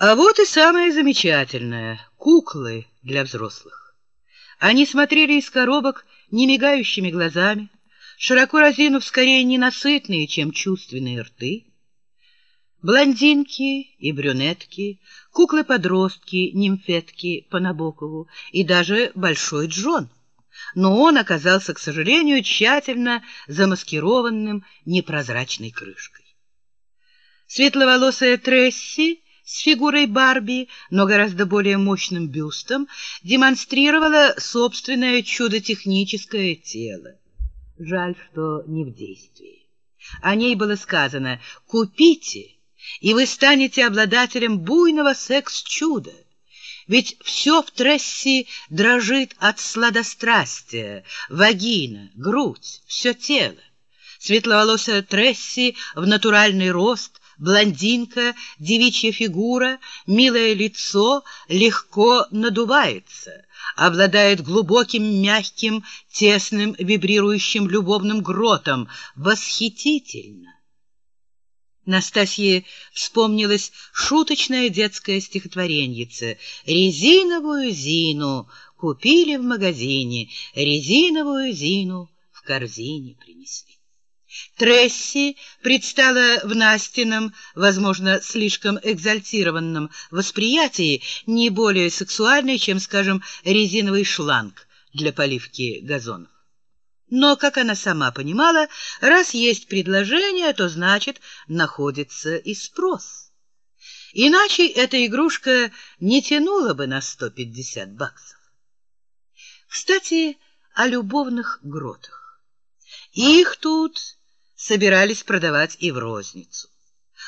А вот и самое замечательное — куклы для взрослых. Они смотрели из коробок немигающими глазами, широко разинув скорее ненасытные, чем чувственные рты. Блондинки и брюнетки, куклы-подростки, нимфетки по Набокову и даже Большой Джон. Но он оказался, к сожалению, тщательно замаскированным непрозрачной крышкой. Светловолосая Тресси с фигурой Барби, но гораздо более мощным бюстом, демонстрировала собственное чудо-техническое тело. Жаль, что не в действии. О ней было сказано «Купите, и вы станете обладателем буйного секс-чуда». Ведь все в Тресси дрожит от сладострастия, вагина, грудь, все тело. Светловолосая Тресси в натуральный рост — Блондинка, девичья фигура, милое лицо легко надувается, обладает глубоким, мягким, тесным, вибрирующим любовным гротом. Восхитительно! Настасье вспомнилось шуточное детское стихотвореньице «Резиновую Зину купили в магазине, резиновую Зину в корзине принесли». Тресси предстала в Настином, возможно, слишком экзальтированном восприятии не более сексуальной, чем, скажем, резиновый шланг для поливки газонов. Но, как она сама понимала, раз есть предложение, то значит, находится и спрос. Иначе эта игрушка не тянула бы на 150 баксов. Кстати, о любовных гротах. Их тут собирались продавать и в розницу,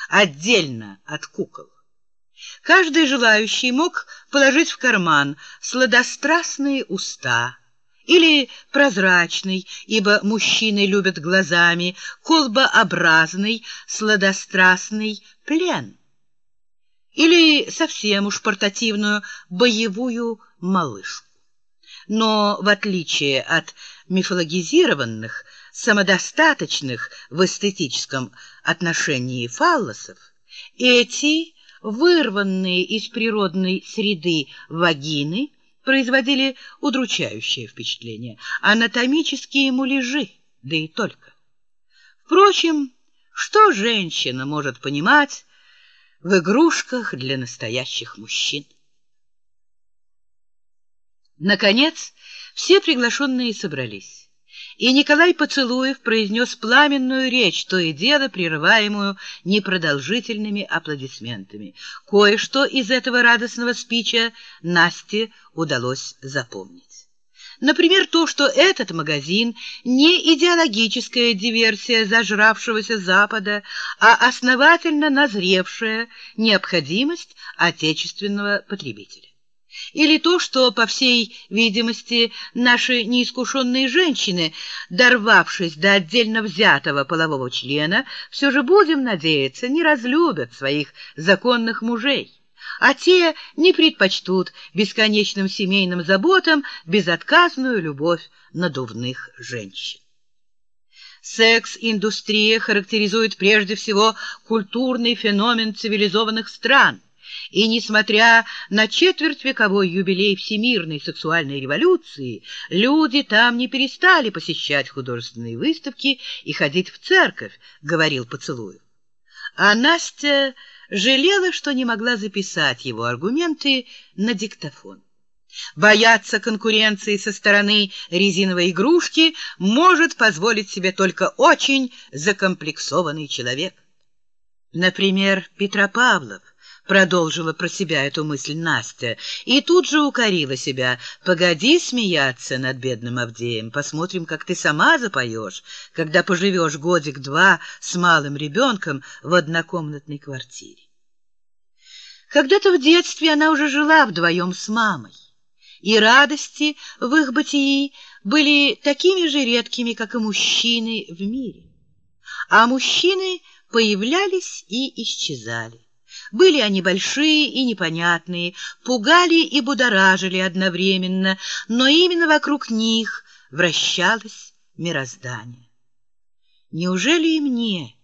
отдельно от кукол. Каждый желающий мог положить в карман сладострастные уста или прозрачный, ибо мужчины любят глазами, колбообразный, сладострастный плен или совсем уж портативную боевую малышку. Но в отличие от мифологизированных, самодостаточных в эстетическом отношении фаллосов, эти, вырванные из природной среды вагины, производили удручающее впечатление, анатомические муляжи, да и только. Впрочем, что женщина может понимать в игрушках для настоящих мужчин? Наконец, все приглашенные собрались и Николай Поцелуев произнес пламенную речь, то и дело прерываемую непродолжительными аплодисментами. Кое-что из этого радостного спича Насте удалось запомнить. Например, то, что этот магазин не идеологическая диверсия зажравшегося Запада, а основательно назревшая необходимость отечественного потребителя. Или то, что, по всей видимости, наши неискушенные женщины, дорвавшись до отдельно взятого полового члена, все же, будем надеяться, не разлюбят своих законных мужей, а те не предпочтут бесконечным семейным заботам безотказную любовь надувных женщин. Секс-индустрия характеризует прежде всего культурный феномен цивилизованных стран – и, несмотря на четвертьвековой юбилей Всемирной сексуальной революции, люди там не перестали посещать художественные выставки и ходить в церковь, говорил Поцелуев. А Настя жалела, что не могла записать его аргументы на диктофон. Бояться конкуренции со стороны резиновой игрушки может позволить себе только очень закомплексованный человек. Например, Петропавлов продолжила про себя эту мысль Настя и тут же укорила себя. Погоди смеяться над бедным Авдеем, посмотрим, как ты сама запоешь, когда поживешь годик-два с малым ребенком в однокомнатной квартире. Когда-то в детстве она уже жила вдвоем с мамой, и радости в их бытии были такими же редкими, как и мужчины в мире. А мужчины появлялись и исчезали. Были они большие и непонятные, пугали и будоражили одновременно, но именно вокруг них вращалось мироздание. Неужели и мне